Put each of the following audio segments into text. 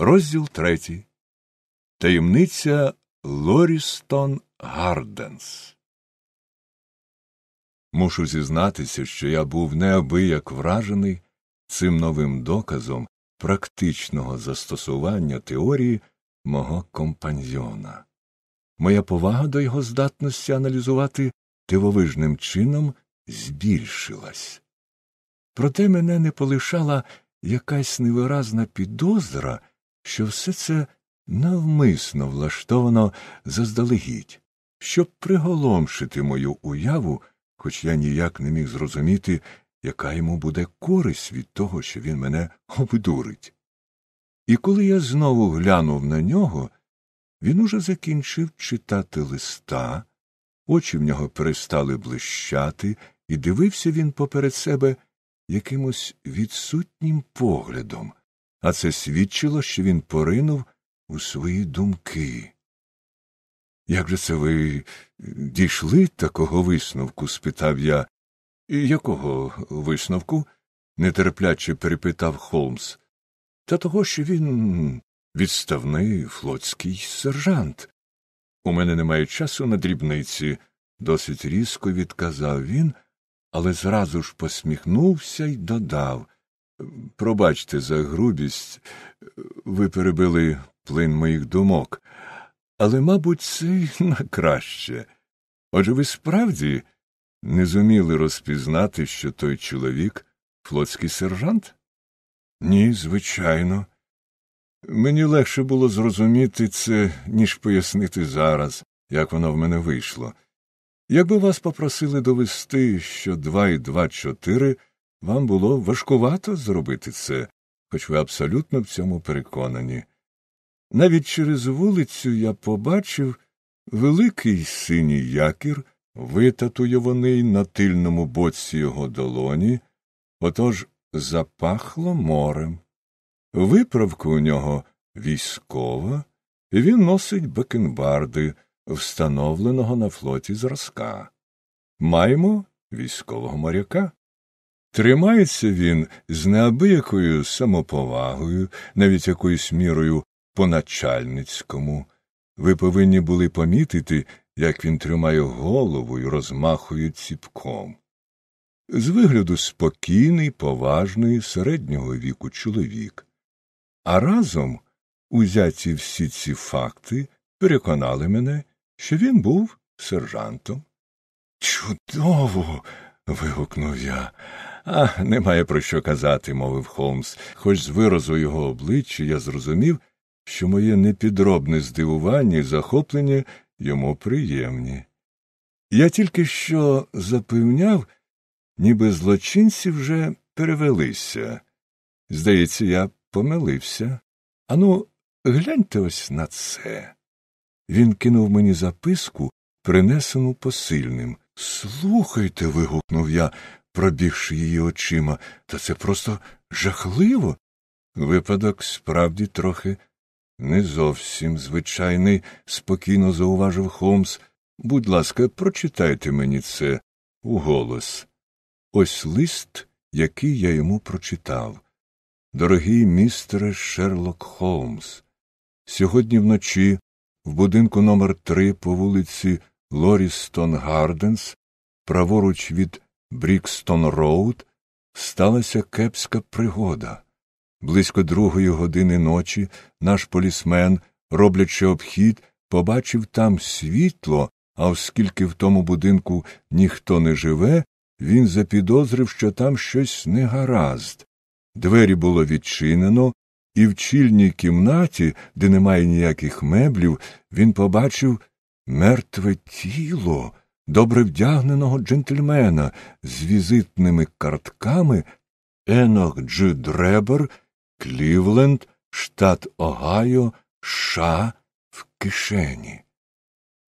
Розділ третій. Таємниця Лорістон Гарденс. Мушу зізнатися, що я був неабияк вражений цим новим доказом практичного застосування теорії мого компаньйона. Моя повага до його здатності аналізувати дивовижним чином збільшилась. Проте мене не полишала якась невиразна підозра, що все це навмисно влаштовано заздалегідь, щоб приголомшити мою уяву, хоч я ніяк не міг зрозуміти, яка йому буде користь від того, що він мене обдурить. І коли я знову глянув на нього, він уже закінчив читати листа, очі в нього перестали блищати, і дивився він поперед себе якимось відсутнім поглядом, а це свідчило, що він поринув у свої думки. Як же це ви дійшли такого висновку? спитав я. Якого висновку? нетерпляче перепитав Холмс. Та того, що він відставний флотський сержант. У мене немає часу на дрібниці, досить різко відказав він, але зразу ж посміхнувся і додав Пробачте за грубість, ви перебили плин моїх думок, але, мабуть, це на краще. Отже ви справді не зуміли розпізнати, що той чоловік флотський сержант? Ні, звичайно. Мені легше було зрозуміти це, ніж пояснити зараз, як воно в мене вийшло. Якби вас попросили довести, що два і два чотири, вам було важкувато зробити це, хоч ви абсолютно в цьому переконані. Навіть через вулицю я побачив великий синій якір, витатуйований на тильному боці його долоні, отож запахло морем. Виправка у нього військова, і він носить бакенбарди, встановленого на флоті зразка. Маємо військового моряка. Тримається він з неабиякою самоповагою, навіть якоюсь мірою по начальницькому. Ви повинні були помітити, як він тримає голову і розмахує ціпком. З вигляду спокійний, поважний, середнього віку чоловік. А разом узяті всі ці факти переконали мене, що він був сержантом. Чудово. вигукнув я. А немає про що казати, мовив Холмс, хоч з виразу його обличчя я зрозумів, що моє непідробне здивування і захоплення йому приємні. Я тільки що запевняв, ніби злочинці вже перевелися. Здається, я помилився. Ану, гляньте ось на це. Він кинув мені записку, принесену посильним. Слухайте. вигукнув я, пробігши її очима, та це просто жахливо. Випадок справді трохи не зовсім звичайний, спокійно зауважив Холмс. Будь ласка, прочитайте мені це уголос. Ось лист, який я йому прочитав. Дорогий містере Шерлок Холмс, сьогодні вночі в будинку номер 3 по вулиці Лорістон Гарденс, праворуч від Брікстон Роуд, сталася кепська пригода. Близько другої години ночі наш полісмен, роблячи обхід, побачив там світло, а оскільки в тому будинку ніхто не живе, він запідозрив, що там щось негаразд. Двері було відчинено, і в чільній кімнаті, де немає ніяких меблів, він побачив мертве тіло добре вдягненого джентльмена з візитними картками Енох Дж. Дребер, Клівленд, штат Огайо, США в кишені.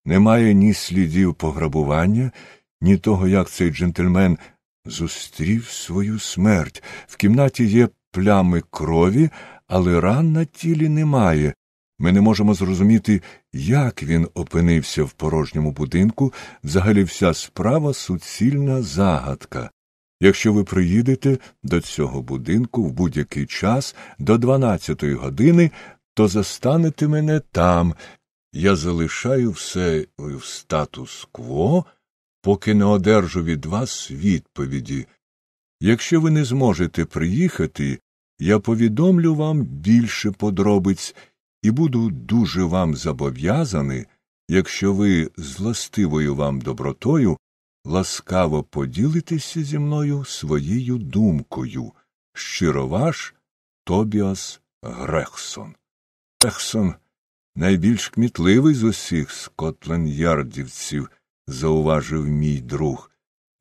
Немає ні слідів пограбування, ні того, як цей джентльмен зустрів свою смерть. В кімнаті є плями крові, але ран на тілі немає. Ми не можемо зрозуміти, як він опинився в порожньому будинку, взагалі вся справа суцільна загадка. Якщо ви приїдете до цього будинку в будь-який час до 12-ї години, то застанете мене там. Я залишаю все в статус-кво, поки не одержу від вас відповіді. Якщо ви не зможете приїхати, я повідомлю вам більше подробиць і буду дуже вам зобов'язаний, якщо ви з властивою вам добротою ласкаво поділитеся зі мною своєю думкою. Щиро ваш Тобіас Грегсон. Грегсон найбільш кмітливий з усіх скотленд-ярдівців, зауважив мій друг.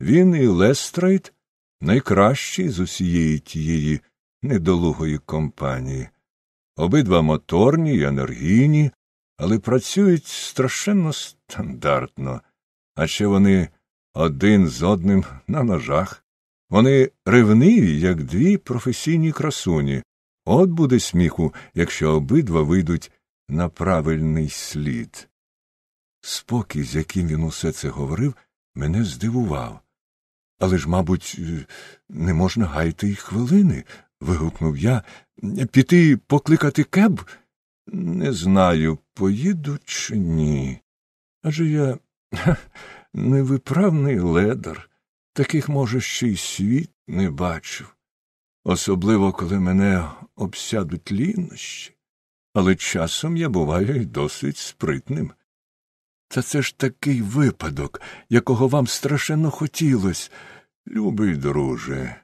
Він і Лестрейд найкращий з усієї тієї недолугої компанії. Обидва моторні й енергійні, але працюють страшенно стандартно, а ще вони один з одним на ножах. Вони ревниві, як дві професійні красуні. От буде сміху, якщо обидва вийдуть на правильний слід. Спокій, з яким він усе це говорив, мене здивував. Але ж, мабуть, не можна гайти й хвилини. Вигукнув я. Піти покликати кеб? Не знаю, поїду чи ні. Адже я невиправний ледар, таких, може, ще й світ не бачив, особливо, коли мене обсядуть лінощі, але часом я буваю й досить спритним. Та це ж такий випадок, якого вам страшенно хотілось, любий друже.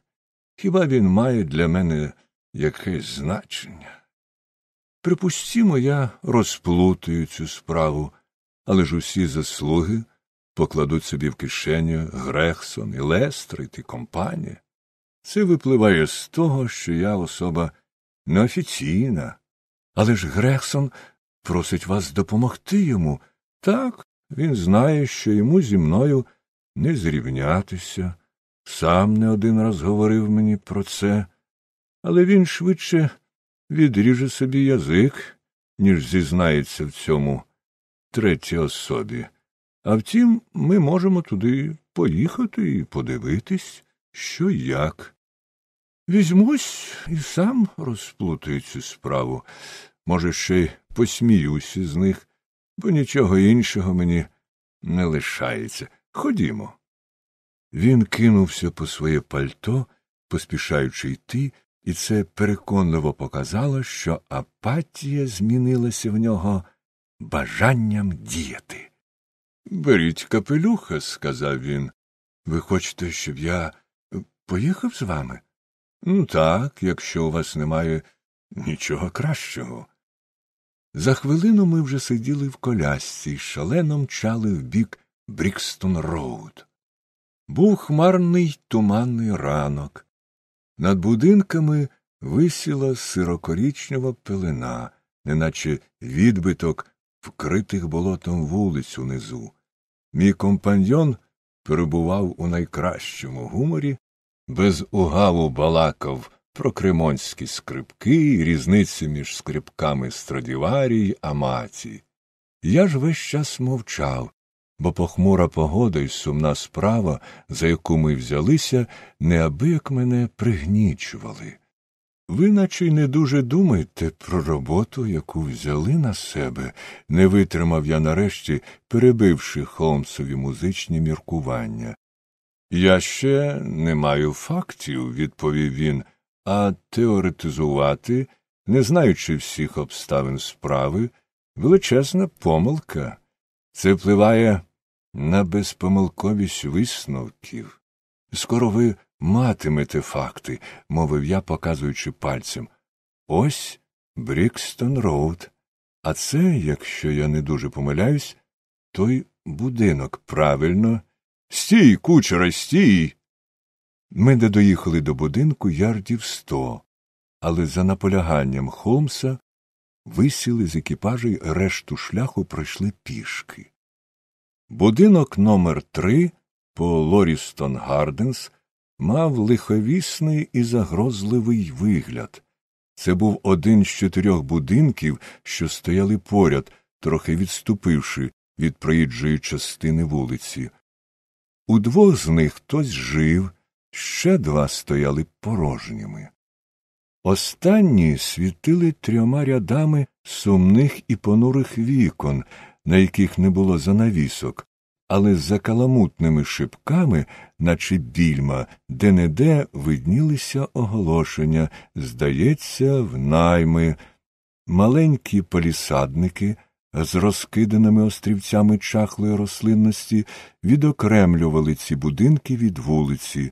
Хіба він має для мене якесь значення? Припустімо, я розплутаю цю справу, але ж усі заслуги покладуть собі в кишеню Грехсон і Лестрит і компанія. Це випливає з того, що я особа неофіційна. Але ж Грехсон просить вас допомогти йому. Так, він знає, що йому зі мною не зрівнятися. Сам не один раз говорив мені про це, але він швидше відріже собі язик, ніж зізнається в цьому третій особі. А втім, ми можемо туди поїхати і подивитись, що як. Візьмусь і сам розплутаю цю справу. Може, ще й посміюся з них, бо нічого іншого мені не лишається. Ходімо. Він кинувся по своє пальто, поспішаючи йти, і це переконливо показало, що апатія змінилася в нього бажанням діяти. Беріть капелюха, сказав він. Ви хочете, щоб я поїхав з вами? Ну, так, якщо у вас немає нічого кращого. За хвилину ми вже сиділи в колясці і шалено мчали в бік Брікстон Роуд. Був хмарний туманний ранок. Над будинками висіла сирокорічнева пелена, неначе відбиток вкритих болотом вулиць унизу. Мій компаньйон перебував у найкращому гуморі, без угаву балакав про кремонські скрипки і різниці між скрипками Страдіварії й Амаці. Я ж весь час мовчав, бо похмура погода й сумна справа, за яку ми взялися, неабияк мене пригнічували. Ви наче й не дуже думаєте про роботу, яку взяли на себе, не витримав я нарешті, перебивши Холмсові музичні міркування. Я ще не маю фактів, відповів він, а теоретизувати, не знаючи всіх обставин справи, величезна помилка. Це впливає на безпомилковість висновків. Скоро ви матимете факти, мовив я, показуючи пальцем. Ось Брікстон Роуд. А це, якщо я не дуже помиляюсь, той будинок правильно. Стій, кучере, стій. Ми не доїхали до будинку ярдів сто, але за наполяганням Холмса висіли з екіпажа й решту шляху пройшли пішки. Будинок номер три по Лорістон Гарденс мав лиховісний і загрозливий вигляд. Це був один з чотирьох будинків, що стояли поряд, трохи відступивши від проїжджої частини вулиці. У двох з них хтось жив, ще два стояли порожніми. Останні світили трьома рядами сумних і понурих вікон, на яких не було занавісок, але за каламутними шипками, наче більма, де не де виднілися оголошення, здається, в найми, маленькі полісадники з розкиданими острівцями чахлої рослинності відокремлювали ці будинки від вулиці.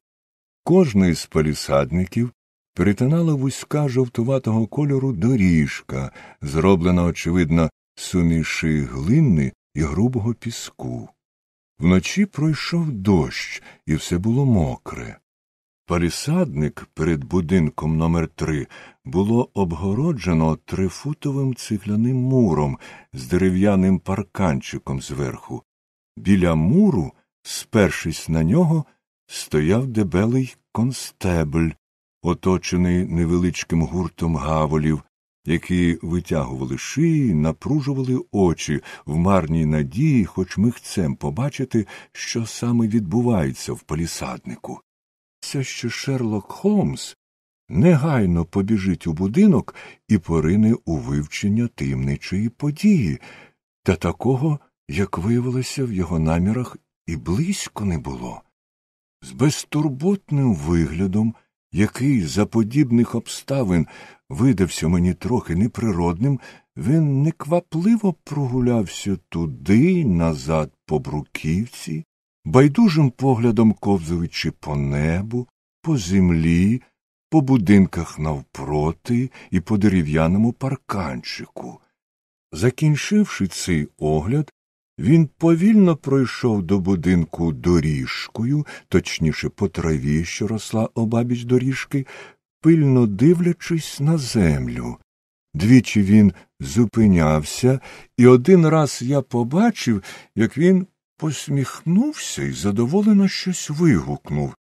Кожний з полісадників перетинала вузька жовтуватого кольору доріжка, зроблена, очевидно, суміші глини і грубого піску. Вночі пройшов дощ, і все було мокре. Палісадник перед будинком номер три було обгороджено трифутовим цигляним муром з дерев'яним парканчиком зверху. Біля муру, спершись на нього, стояв дебелий констебль, оточений невеличким гуртом гаволів, які витягували шиї, напружували очі в марній надії, хоч михцем побачити, що саме відбувається в палісаднику. Це що Шерлок Холмс негайно побіжить у будинок і порине у вивчення таємничої події, та такого, як виявилося в його намірах, і близько не було. З безтурботним виглядом, який за подібних обставин видався мені трохи неприродним, він неквапливо прогулявся туди назад по бруківці, байдужим поглядом ковзуючи по небу, по землі, по будинках навпроти і по дерев'яному парканчику. Закінчивши цей огляд, він повільно пройшов до будинку доріжкою, точніше по траві, що росла обабіч доріжки, пильно дивлячись на землю. Двічі він зупинявся, і один раз я побачив, як він посміхнувся і задоволено щось вигукнув.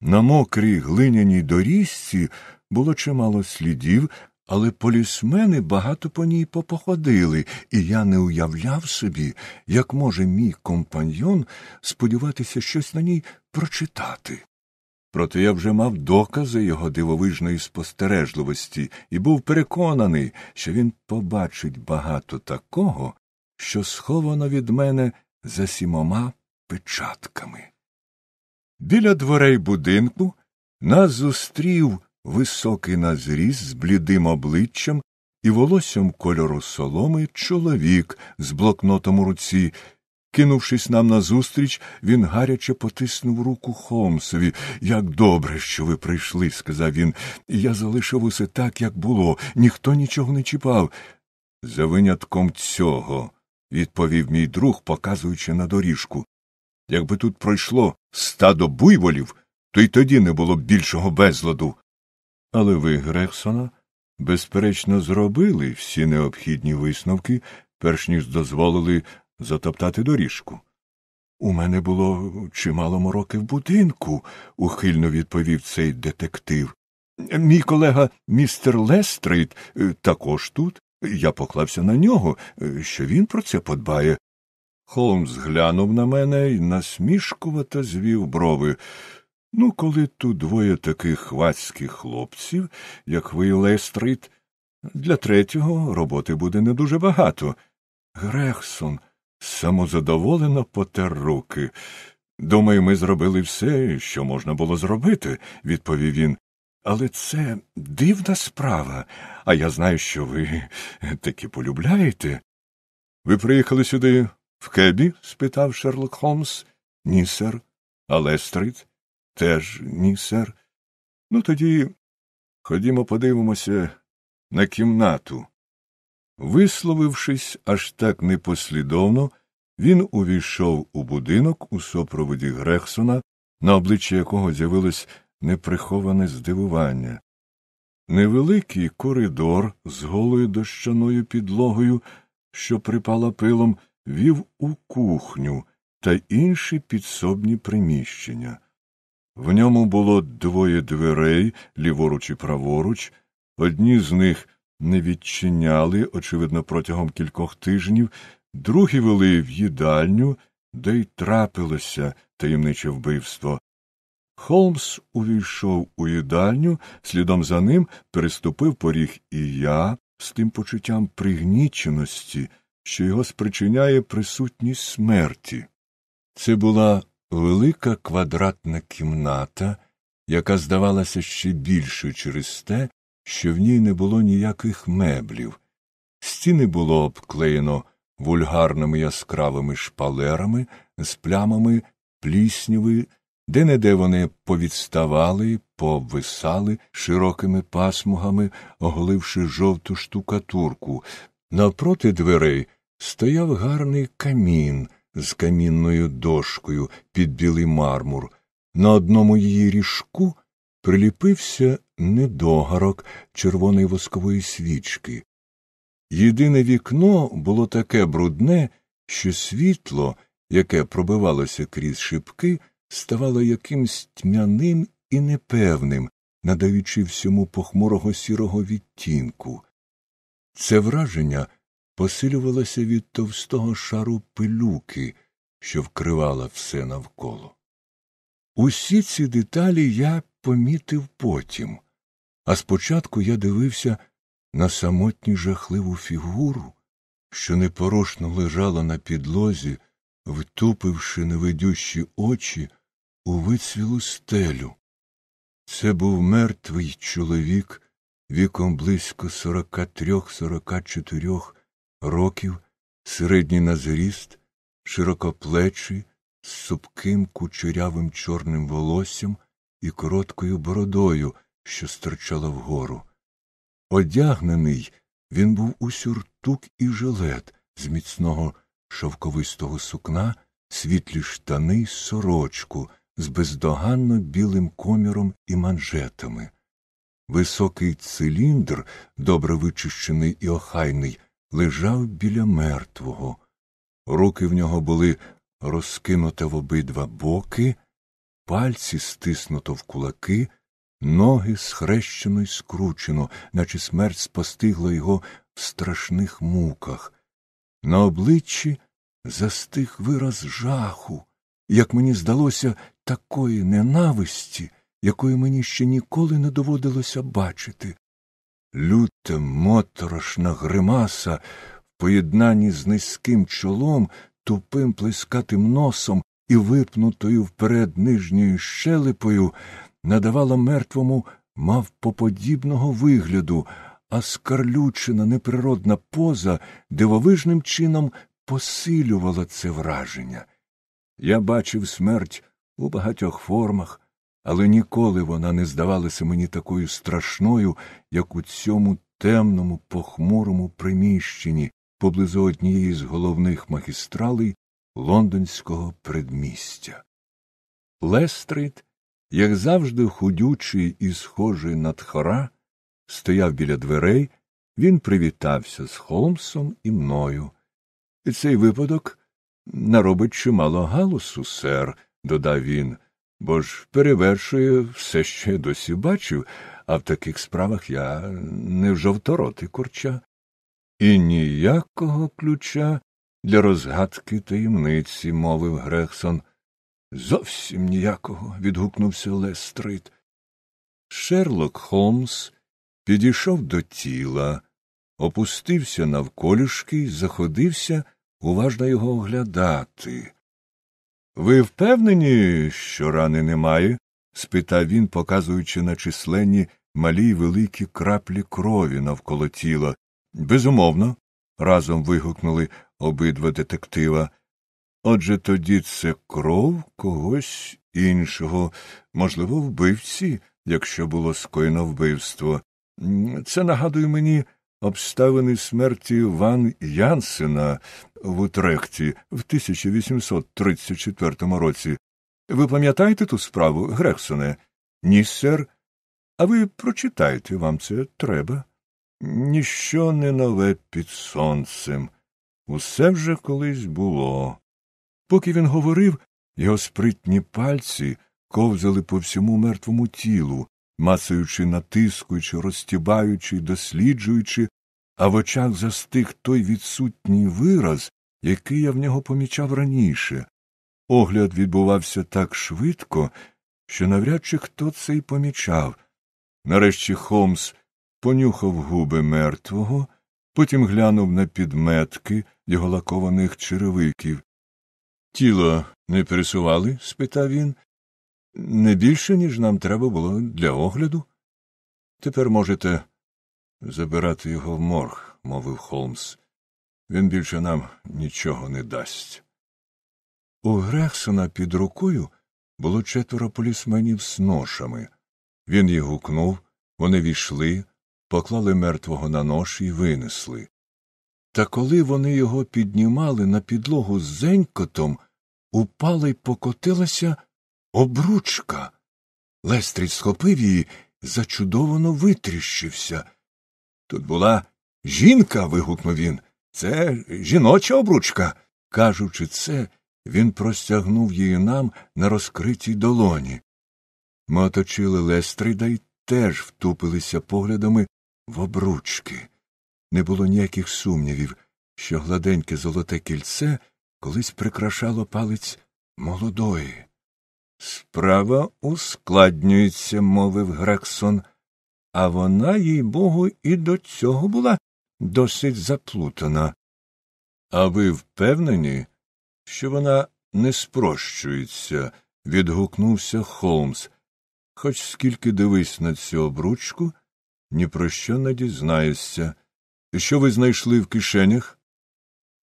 На мокрій глиняній доріжці було чимало слідів, але полісмени багато по ній попоходили, і я не уявляв собі, як може мій компаньйон сподіватися щось на ній прочитати. Проте я вже мав докази його дивовижної спостережливості і був переконаний, що він побачить багато такого, що сховано від мене за сімома печатками. Біля дверей будинку нас зустрів високий на зріст з блідим обличчям і волоссям кольору соломи чоловік з блокнотом у руці. Кинувшись нам назустріч, він гаряче потиснув руку Холмсові. Як добре, що ви прийшли, сказав він, я залишив усе так, як було, ніхто нічого не чіпав. За винятком цього, відповів мій друг, показуючи на доріжку. Якби тут пройшло стадо буйволів, то й тоді не було б більшого безладу. Але ви, Грексона, безперечно, зробили всі необхідні висновки, перш ніж дозволили затоптати доріжку. У мене було чимало мороки в будинку, ухильно відповів цей детектив. Мій колега містер Лестрейд е, також тут. Я поклався на нього, е, що він про це подбає. Холмс глянув на мене і насмішкувато звів брови. Ну, коли тут двоє таких хвацьких хлопців, як ви, Лестрейд, для третього роботи буде не дуже багато. Грегсон самозадоволено потер руки. Думаю, ми зробили все, що можна було зробити, відповів він. Але це дивна справа, а я знаю, що ви таки полюбляєте. Ви приїхали сюди в кебі? спитав Шерлок Холмс. Ні, сер. А Лестрид? Теж ні, сер. Ну, тоді ходімо подивимося на кімнату. Висловившись аж так непослідовно, він увійшов у будинок у супроводі Грехсона, на обличчі якого з'явилось неприховане здивування. Невеликий коридор з голою дощаною підлогою, що припала пилом, вів у кухню та інші підсобні приміщення. В ньому було двоє дверей, ліворуч і праворуч, одні з них не відчиняли, очевидно, протягом кількох тижнів, другі вели в їдальню, де й трапилося таємниче вбивство. Холмс увійшов у їдальню, слідом за ним переступив поріг і я, з тим почуттям пригніченості, що його спричиняє присутність смерті. Це була велика квадратна кімната, яка здавалася ще більшою через те, що в ній не було ніяких меблів. Стіни було обклеєно вульгарними яскравими шпалерами з плямами плісняви, де неде вони повідставали, пообвисали широкими пасмугами, оголивши жовту штукатурку. Навпроти дверей стояв гарний камін з камінною дошкою під білий мармур. На одному її ріжку приліпився недогарок червоної воскової свічки. Єдине вікно було таке брудне, що світло, яке пробивалося крізь шибки, ставало якимсь тьмяним і непевним, надаючи всьому похмурого сірого відтінку. Це враження посилювалося від товстого шару пилюки, що вкривала все навколо. Усі ці деталі я помітив потім, а спочатку я дивився на самотню жахливу фігуру, що непорушно лежала на підлозі, втупивши невидющі очі у вицвілу стелю. Це був мертвий чоловік віком близько сорока трьох сорока чотирьох років, середній на зріст, широкоплечий, з супким кучерявим чорним волоссям і короткою бородою, що стирчала вгору. Одягнений він був у сюртук і жилет з міцного шовковистого сукна, світлі штани й сорочку з бездоганно білим коміром і манжетами. Високий циліндр, добре вичищений і охайний, лежав біля мертвого. Руки в нього були розкинуті в обидва боки, пальці стиснуто в кулаки, ноги схрещено й скручено, наче смерть спостигла його в страшних муках. На обличчі застиг вираз жаху, як мені здалося, такої ненависті, якої мені ще ніколи не доводилося бачити. Люта моторошна гримаса в поєднанні з низьким чолом, тупим плескатим носом і випнутою вперед нижньою щелепою надавала мертвому мавпоподібного вигляду, а скарлючена неприродна поза дивовижним чином посилювала це враження. Я бачив смерть у багатьох формах, але ніколи вона не здавалася мені такою страшною, як у цьому темному, похмурому приміщенні поблизу однієї з головних магістралей лондонського предмістя. Лестрейд, як завжди худючий і схожий на тхора, стояв біля дверей, він привітався з Холмсом і мною. І цей випадок наробить чимало галасу, сер, додав він, бо ж перевершує все, що я досі бачив, а в таких справах я не жовтороте курча. І ніякого ключа для розгадки таємниці, мовив Грегсон. Зовсім ніякого. відгукнувся Лестрейд. Шерлок Холмс підійшов до тіла, опустився навколішки й заходився уважно його оглядати. Ви впевнені, що рани немає? спитав він, показуючи на численні малі й великі краплі крові навколо тіла. Безумовно, разом вигукнули обидва детектива. Отже тоді це кров когось іншого, можливо, вбивці, якщо було скоєно вбивство. Це нагадує мені обставини смерті Ван Янсена в Утрехті в 1834 році. Ви пам'ятаєте ту справу, Грексоне? Ні, сер. А ви прочитайте, вам це треба. Ніщо не нове під сонцем. Усе вже колись було. Поки він говорив, його спритні пальці ковзали по всьому мертвому тілу, мацаючи, натискуючи, розтібаючи, досліджуючи, а в очах застиг той відсутній вираз, який я в нього помічав раніше. Огляд відбувався так швидко, що навряд чи хто це й помічав. Нарешті Холмс понюхав губи мертвого, потім глянув на підметки його лакованих черевиків. Тіло не пересували? спитав він. Не більше, ніж нам треба було для огляду. Тепер можете забирати його в морг, мовив Холмс. Він більше нам нічого не дасть. У Грехсона під рукою було четверо полісменів з ношами. Він їх гукнув, вони війшли, поклали мертвого на нож і винесли. Та коли вони його піднімали на підлогу з зенькотом, упала й покотилася обручка. Лестрід схопив її, зачудовано витріщився. Тут була жінка. вигукнув він. Це жіноча обручка. Кажучи це, він простягнув її нам на розкритій долоні. Ми оточили Лестрида й теж втупилися поглядами в обручки. Не було ніяких сумнівів, що гладеньке золоте кільце колись прикрашало палець молодої. Справа ускладнюється, мовив Грексон, а вона, їй богу, і до цього була досить заплутана. А ви впевнені, що вона не спрощується? відгукнувся Холмс. Хоч скільки дивись на цю обручку, ні про що не дізнаєшся. Що ви знайшли в кишенях?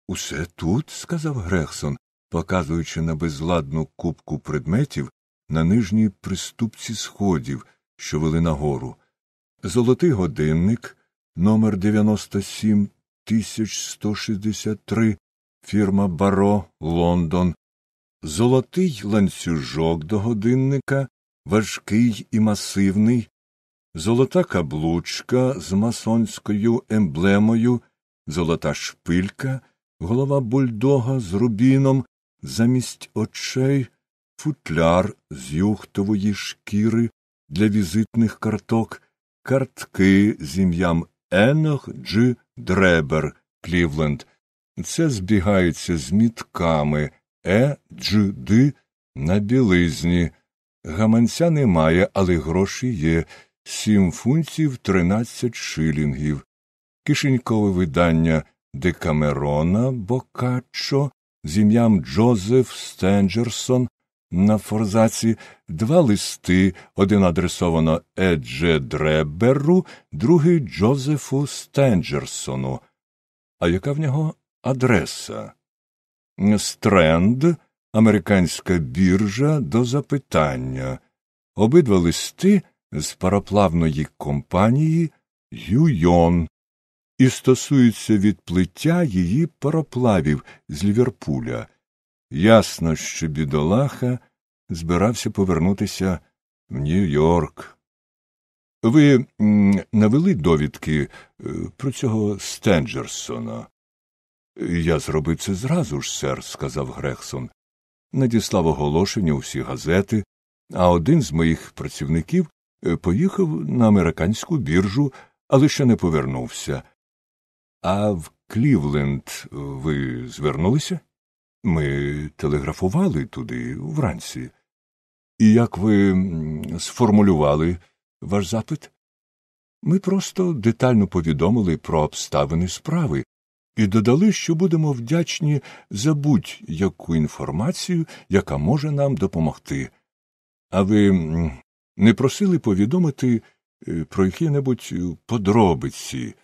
Усе тут, сказав Грехсон, показуючи на безладну кубку предметів на нижній приступці сходів, що вели нагору. Золотий годинник, номер 97163, фірма Баро, Лондон, золотий ланцюжок до годинника, важкий і масивний, золота каблучка з масонською емблемою, золота шпилька, голова бульдога з рубіном, замість очей, футляр з юхтової шкіри для візитних карток, картки з ім'ям Енох Дж. Дребер, Клівленд. Це збігається з мітками Е. Дж. Д. на білизні. Гаманця немає, але гроші є сім фунтів тринадцять шилінгів. Кишенькове видання Декамерона Бокаччо з ім'ям Джозеф Стенджерсон на форзаці, два листи, один адресовано Едже Дреберу, другий Джозефу Стенджерсону. А яка в нього адреса? Стренд, американська біржа до запитання. Обидва листи з пароплавної компанії Юйон і стосуються відплиття її пароплавів з Ліверпуля. Ясно, що бідолаха збирався повернутися в Нью-Йорк. Ви навели довідки е, про цього Стенджерсона? Я зробив це зразу ж, сер, сказав Грехсон. Надіслав оголошення у всі газети, а один з моїх працівників е, поїхав на американську біржу, але ще не повернувся. А в Клівленд ви звернулися? Ми телеграфували туди вранці. І як ви сформулювали ваш запит? Ми просто детально повідомили про обставини справи і додали, що будемо вдячні за будь-яку інформацію, яка може нам допомогти. А ви не просили повідомити е, про які небудь подробиці,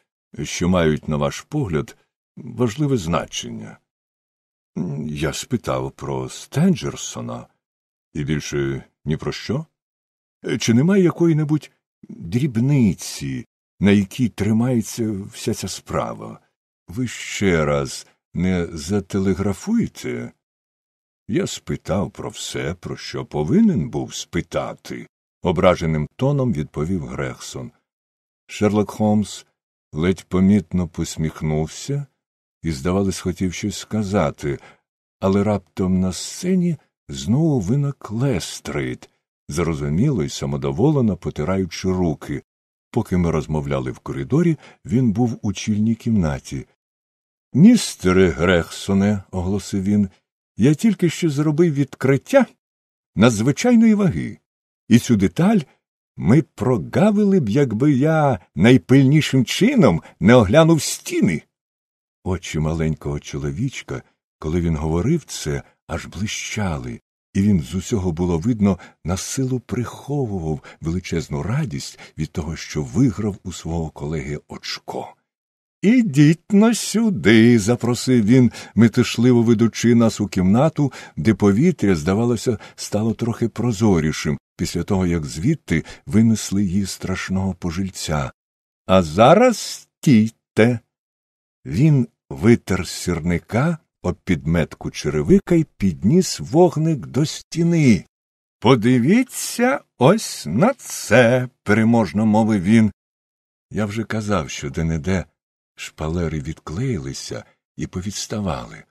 що мають, на ваш погляд, важливе значення? Я спитав про Стенджерсона і більше ні про що? Чи немає якої небудь дрібниці, на якій тримається вся ця справа? Ви ще раз не зателеграфуєте? Я спитав про все, про що повинен був спитати, ображеним тоном відповів Грехсон. Шерлок Холмс ледь помітно посміхнувся і, здавалось, хотів щось сказати, але раптом на сцені знову виник Лестрейд, зарозуміло й самодоволено потираючи руки. Поки ми розмовляли в коридорі, він був у чільній кімнаті. Містере Грегсоне, оголосив він, я тільки що зробив відкриття надзвичайної ваги, і цю деталь ми прогавили б, якби я найпильнішим чином не оглянув стіни. Очі маленького чоловічка, коли він говорив це, аж блищали, і він з усього було видно на силу приховував величезну радість від того, що виграв у свого колеги очко. Ідіть на сюди, запросив він, метишливо ведучи нас у кімнату, де повітря, здавалося, стало трохи прозорішим після того, як звідти винесли її страшного пожильця. А зараз стійте. Він витер сірника об підметку черевика й підніс вогник до стіни. Подивіться ось на це, переможно мовив він. Я вже казав, що де-не-де шпалери відклеїлися і повідставали,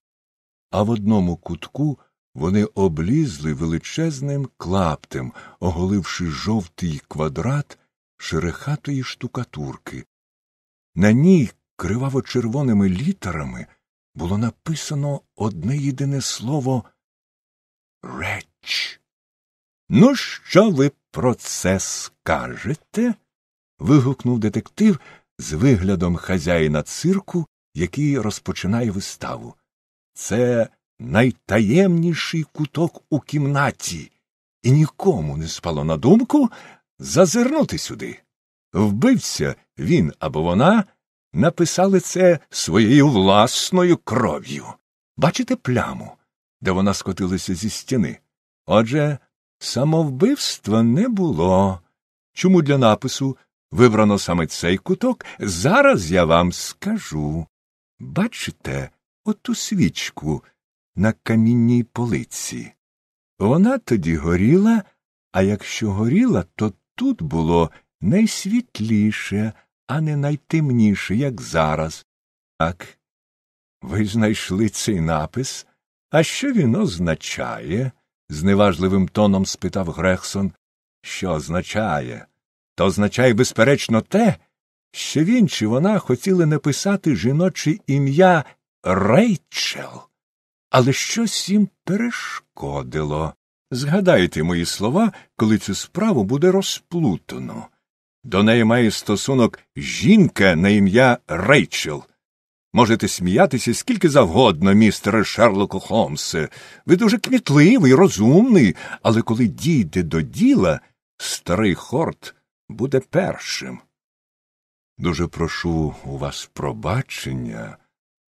а в одному кутку вони облізли величезним клаптем, оголивши жовтий квадрат шерехатої штукатурки. На ній криваво червоними літерами було написано одне єдине слово реч. Ну, що ви про це скажете? вигукнув детектив з виглядом хазяїна цирку, який розпочинає виставу. Це найтаємніший куток у кімнаті, і нікому не спало на думку зазирнути сюди. Вбивця він або вона написали це своєю власною кров'ю. Бачите пляму, де вона скотилася зі стіни? Отже, самовбивства не було. Чому для напису вибрано саме цей куток, зараз я вам скажу. Бачите оту свічку на камінній полиці? Вона тоді горіла, а якщо горіла, то тут було найсвітліше, а не найтемніше, як зараз. Так, ви знайшли цей напис. А що він означає? зневажливим тоном спитав Грехсон. Що означає? То означає, безперечно, те, що він чи вона хотіли написати жіноче ім'я Рейчел, але щось їм перешкодило. Згадайте мої слова, коли цю справу буде розплутано. До неї має стосунок жінка на ім'я Рейчел. Можете сміятися скільки завгодно, містере Шерлоку Холмсе. Ви дуже кмітливий, розумний, але коли дійде до діла, старий хорт буде першим. Дуже прошу у вас пробачення,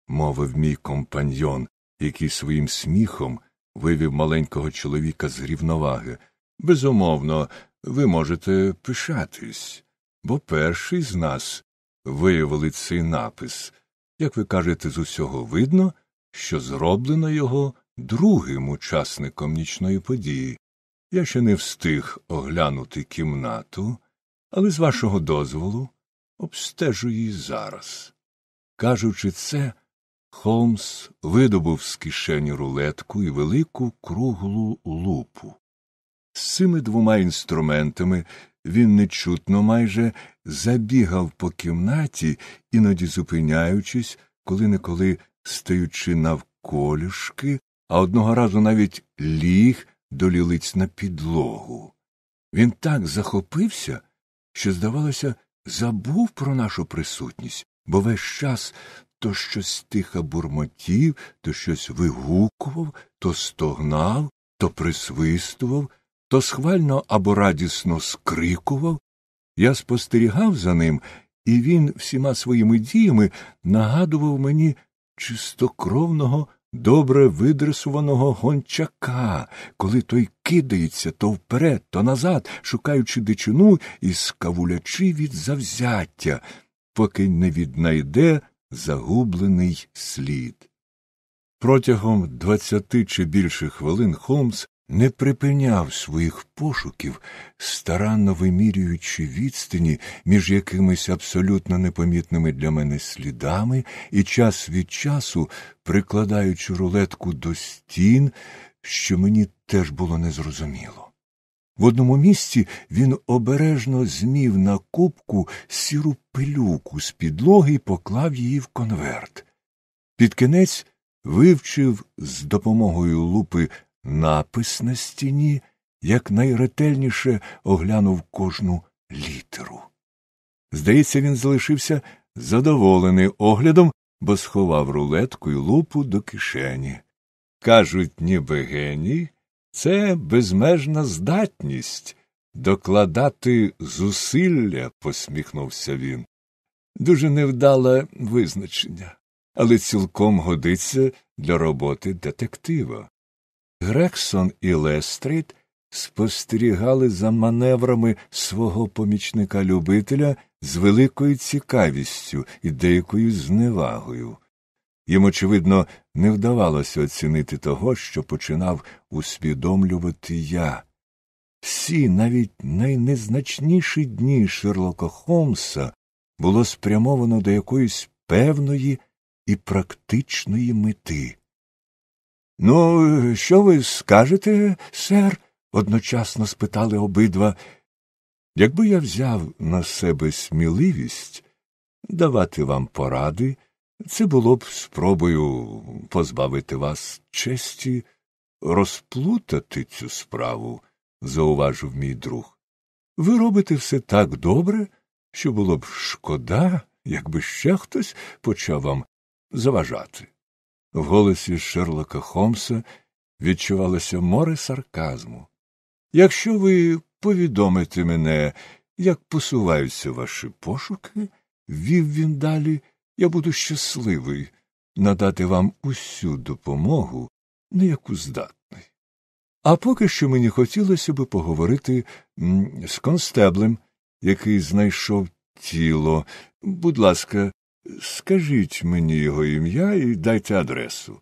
мовив мій компаньйон, який своїм сміхом вивів маленького чоловіка з рівноваги. Безумовно, ви можете пишатись, бо перший з нас виявили цей напис. Як ви кажете, з усього видно, що зроблено його другим учасником нічної події. Я ще не встиг оглянути кімнату, але з вашого дозволу обстежу її зараз. Кажучи це, Холмс видобув з кишені рулетку і велику круглу лупу. З цими двома інструментами він нечутно майже забігав по кімнаті, іноді зупиняючись, коли неколи стаючи навколішки, а одного разу навіть ліг до лілиць на підлогу. Він так захопився, що, здавалося, забув про нашу присутність, бо весь час то щось тихо бурмотів, то щось вигукував, то стогнав, то присвистував, то схвально або радісно скрикував. Я спостерігав за ним, і він всіма своїми діями нагадував мені чистокровного добре видресуваного гончака, коли той кидається то вперед, то назад, шукаючи дичину і скавулячи від завзяття, поки не віднайде загублений слід. Протягом двадцяти чи більше хвилин Холмс не припиняв своїх пошуків, старанно вимірюючи відстані між якимись абсолютно непомітними для мене слідами і час від часу прикладаючи рулетку до стін, що мені теж було незрозуміло. В одному місці він обережно змів на кубку сіру пилюку з підлоги і поклав її в конверт. Під кінець вивчив з допомогою лупи напис на стіні, як найретельніше оглянув кожну літеру. Здається, він залишився задоволений оглядом, бо сховав рулетку й лупу до кишені. Кажуть, ніби геній це безмежна здатність докладати зусилля, посміхнувся він. Дуже невдале визначення, але цілком годиться для роботи детектива. Грегсон і Лестрейд спостерігали за маневрами свого помічника любителя з великою цікавістю і деякою зневагою. Їм, очевидно, не вдавалося оцінити того, що починав усвідомлювати я. Всі, навіть найнезначніші дні Шерлока Холмса було спрямовано до якоїсь певної і практичної мети. Ну, що ви скажете, сер? одночасно спитали обидва. Якби я взяв на себе сміливість давати вам поради, це було б спробою позбавити вас честі розплутати цю справу, зауважив мій друг. Ви робите все так добре, що було б шкода, якби ще хтось почав вам заважати. В голосі Шерлока Холмса відчувалося море сарказму. Якщо ви повідомите мене, як посуваються ваші пошуки, вів він далі, я буду щасливий надати вам усю допомогу, на яку здатний. А поки що мені хотілося би поговорити з констеблем, який знайшов тіло. Будь ласка, скажіть мені його ім'я і дайте адресу.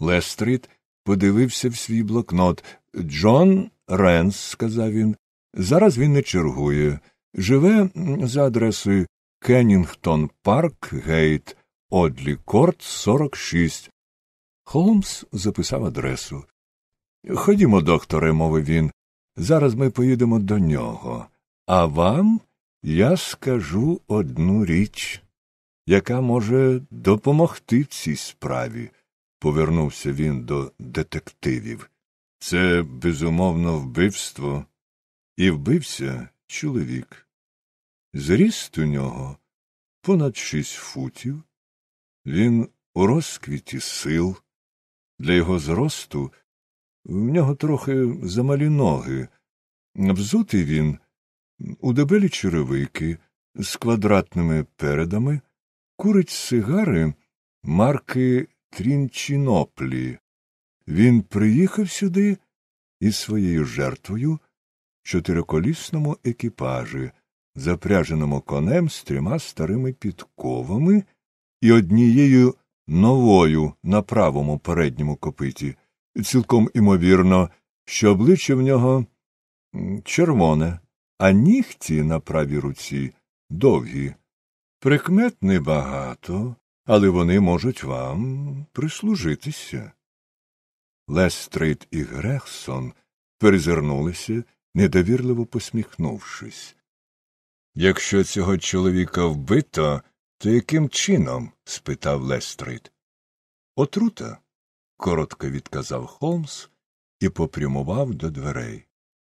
Лестрид подивився в свій блокнот. Джон Ренс, сказав він. Зараз він не чергує. Живе за адресою Кеннінгтон Парк, Гейт, Одлі Корт, 46. Холмс записав адресу. Ходімо, докторе, мовив він. Зараз ми поїдемо до нього. А вам я скажу одну річ, яка може допомогти в цій справі, повернувся він до детективів. Це, безумовно, вбивство, і вбився чоловік. Зріст у нього понад шість футів, він у розквіті сил, для його зросту в нього трохи замалі ноги. Взутий він у дебелі черевики з квадратними передами, курить сигари марки Трінчіноплі. Він приїхав сюди із своєю жертвою в чотириколісному екіпажі, запряженому конем з трьома старими підковами і однією новою на правому передньому копиті. Цілком імовірно, що обличчя в нього червоне, а нігті на правій руці довгі. Прикмет небагато, але вони можуть вам прислужитися. Лестрейд і Грегсон перезирнулися, недовірливо посміхнувшись. Якщо цього чоловіка вбито, то яким чином? спитав Лестрейд. Отрута, коротко відказав Холмс і попрямував до дверей.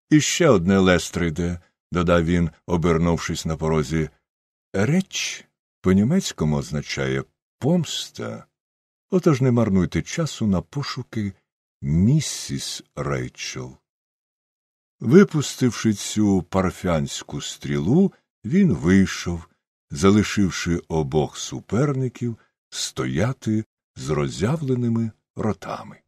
І ще одне Лестрейде, додав він, обернувшись на порозі. Rache по німецькому означає помста. Отож не марнуйте часу на пошуки місіс Рейчел. Випустивши цю парфянську стрілу, він вийшов, залишивши обох суперників стояти з роззявленими ротами.